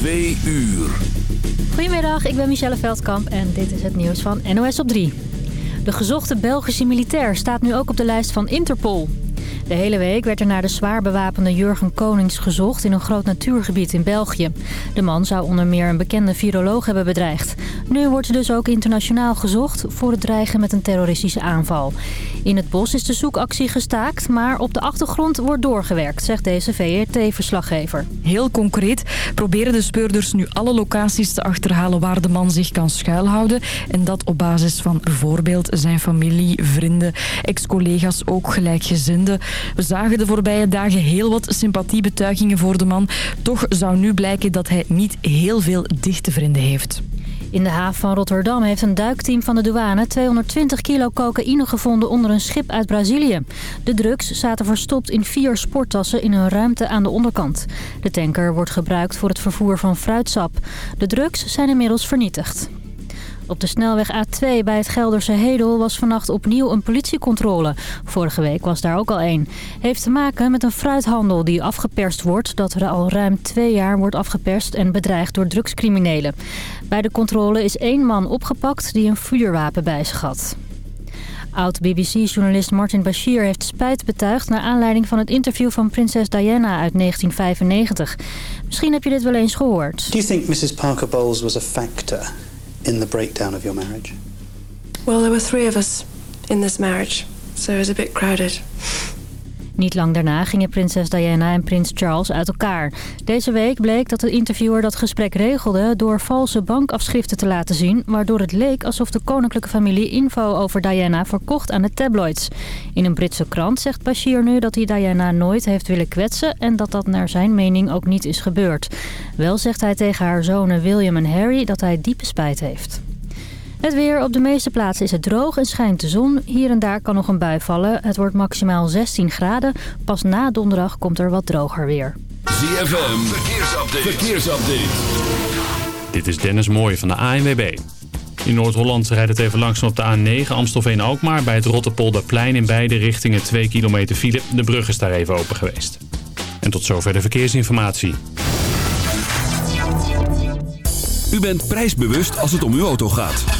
Twee uur. Goedemiddag, ik ben Michelle Veldkamp en dit is het nieuws van NOS op 3. De gezochte Belgische militair staat nu ook op de lijst van Interpol. De hele week werd er naar de zwaar bewapende Jurgen Konings gezocht in een groot natuurgebied in België. De man zou onder meer een bekende viroloog hebben bedreigd. Nu wordt er dus ook internationaal gezocht voor het dreigen met een terroristische aanval. In het bos is de zoekactie gestaakt, maar op de achtergrond wordt doorgewerkt, zegt deze VRT-verslaggever. Heel concreet proberen de speurders nu alle locaties te achterhalen waar de man zich kan schuilhouden. En dat op basis van bijvoorbeeld zijn familie, vrienden, ex-collega's, ook gelijkgezinden. We zagen de voorbije dagen heel wat sympathiebetuigingen voor de man. Toch zou nu blijken dat hij niet heel veel dichte vrienden heeft. In de haven van Rotterdam heeft een duikteam van de douane 220 kilo cocaïne gevonden onder een schip uit Brazilië. De drugs zaten verstopt in vier sporttassen in een ruimte aan de onderkant. De tanker wordt gebruikt voor het vervoer van fruitsap. De drugs zijn inmiddels vernietigd. Op de snelweg A2 bij het Gelderse Hedel was vannacht opnieuw een politiecontrole. Vorige week was daar ook al één. Heeft te maken met een fruithandel die afgeperst wordt... dat er al ruim twee jaar wordt afgeperst en bedreigd door drugscriminelen. Bij de controle is één man opgepakt die een vuurwapen bij zich had. Oud-BBC-journalist Martin Bashir heeft spijt betuigd... naar aanleiding van het interview van prinses Diana uit 1995. Misschien heb je dit wel eens gehoord. Do you think Mrs. Parker Bowles was a factor in the breakdown of your marriage? Well, there were three of us in this marriage, so it was a bit crowded. Niet lang daarna gingen prinses Diana en prins Charles uit elkaar. Deze week bleek dat de interviewer dat gesprek regelde... door valse bankafschriften te laten zien... waardoor het leek alsof de koninklijke familie info over Diana verkocht aan de tabloids. In een Britse krant zegt Bashir nu dat hij Diana nooit heeft willen kwetsen... en dat dat naar zijn mening ook niet is gebeurd. Wel zegt hij tegen haar zonen William en Harry dat hij diepe spijt heeft. Het weer. Op de meeste plaatsen is het droog en schijnt de zon. Hier en daar kan nog een bui vallen. Het wordt maximaal 16 graden. Pas na donderdag komt er wat droger weer. ZFM. Verkeersupdate. Verkeersupdate. Dit is Dennis Mooij van de ANWB. In Noord-Holland rijdt het even langzaam op de A9 Amstelveen-Alkmaar... bij het Rotterpolderplein in beide richtingen 2 kilometer file. De brug is daar even open geweest. En tot zover de verkeersinformatie. U bent prijsbewust als het om uw auto gaat.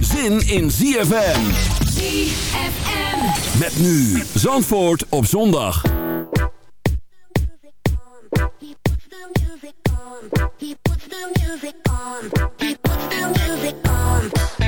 zin in ZFM. ZFM. Met nu Zandvoort op zondag. He puts the music on. He puts the music on. He puts the music on.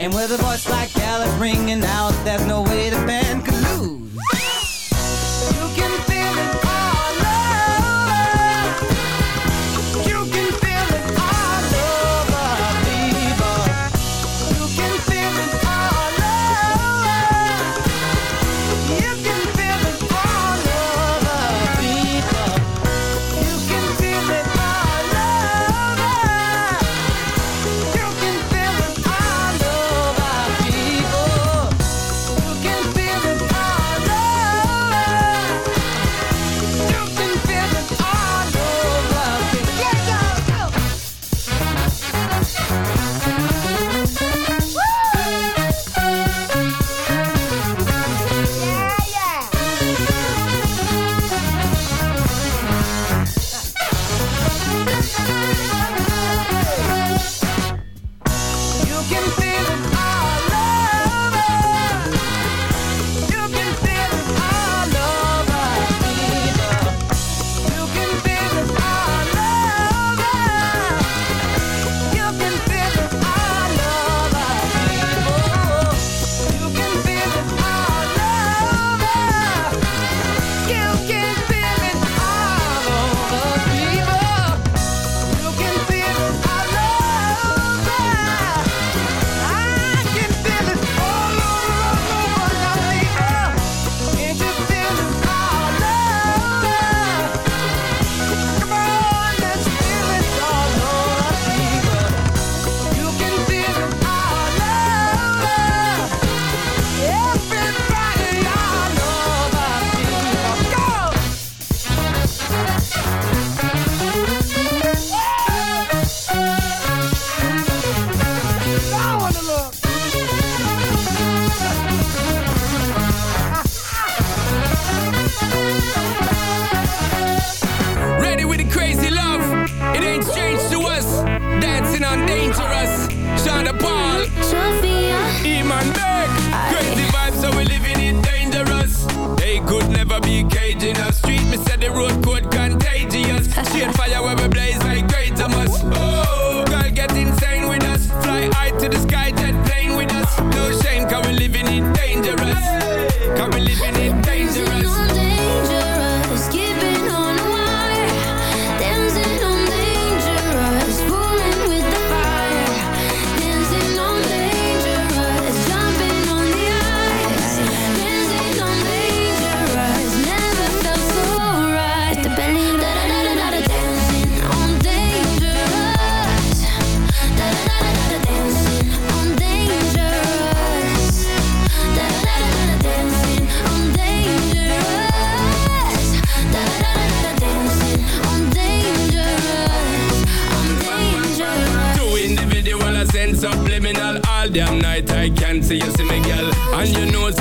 And with a voice like Alice ringing out, there's no way the band could lose.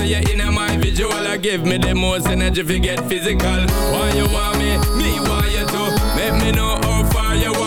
You're in my visual I give me the most energy if you get physical. Why you want me, me want you too Make me know how far you want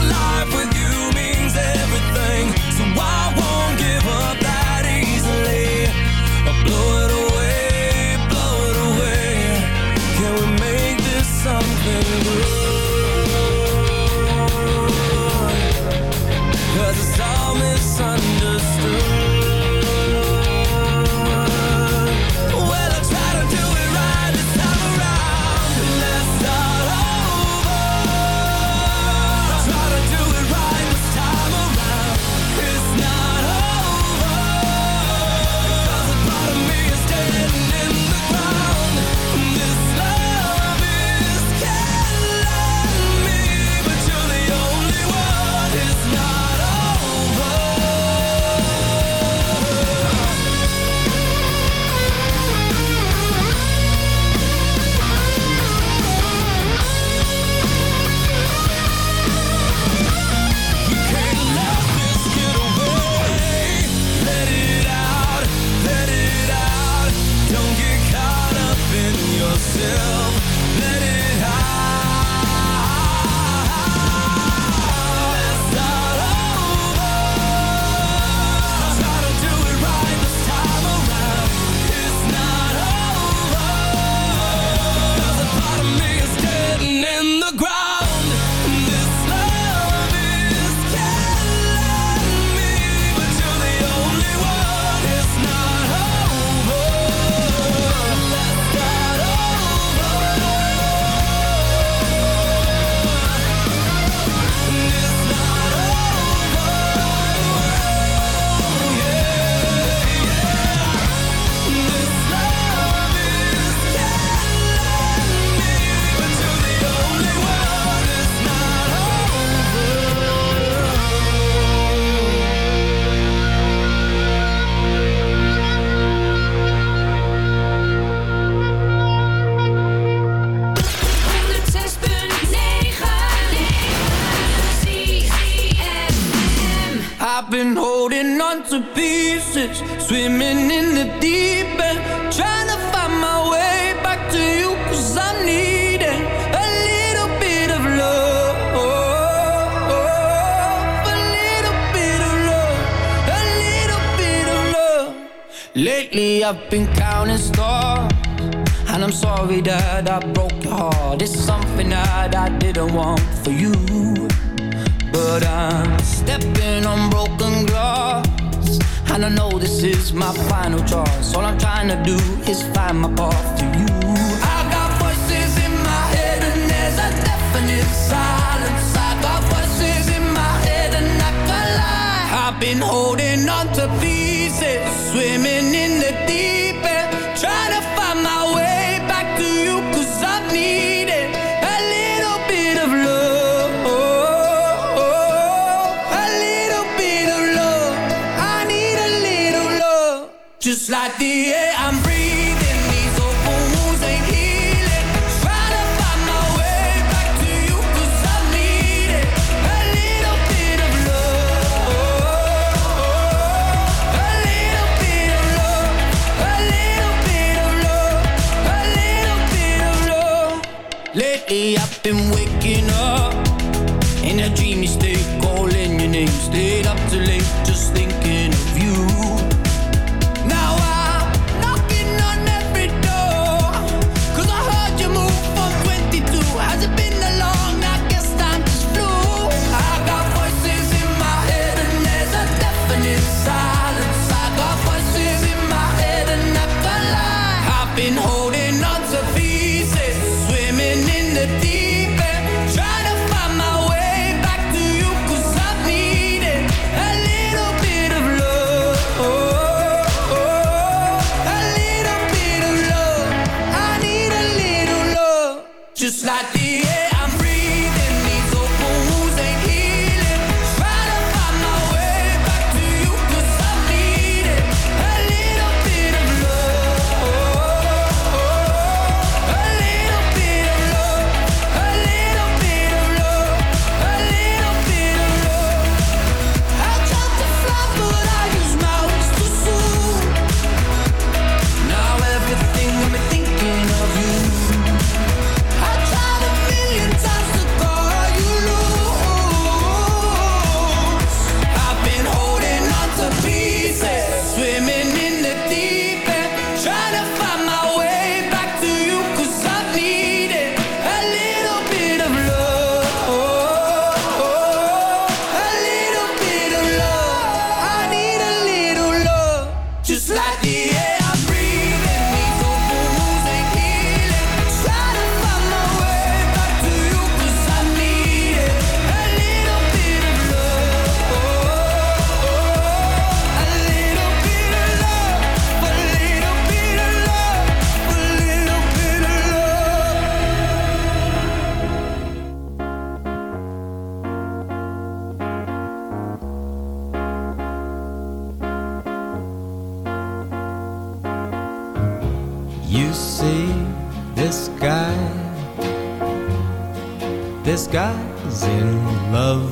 la final choice. All I'm trying to do is find my path to you. I got voices in my head and there's a definite silence. I got voices in my head and I can lie. I've been holding on to pieces, swimming in the waking up in a dreamy state, calling your name, stayed up to late.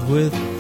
with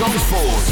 Zandvoort.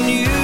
When you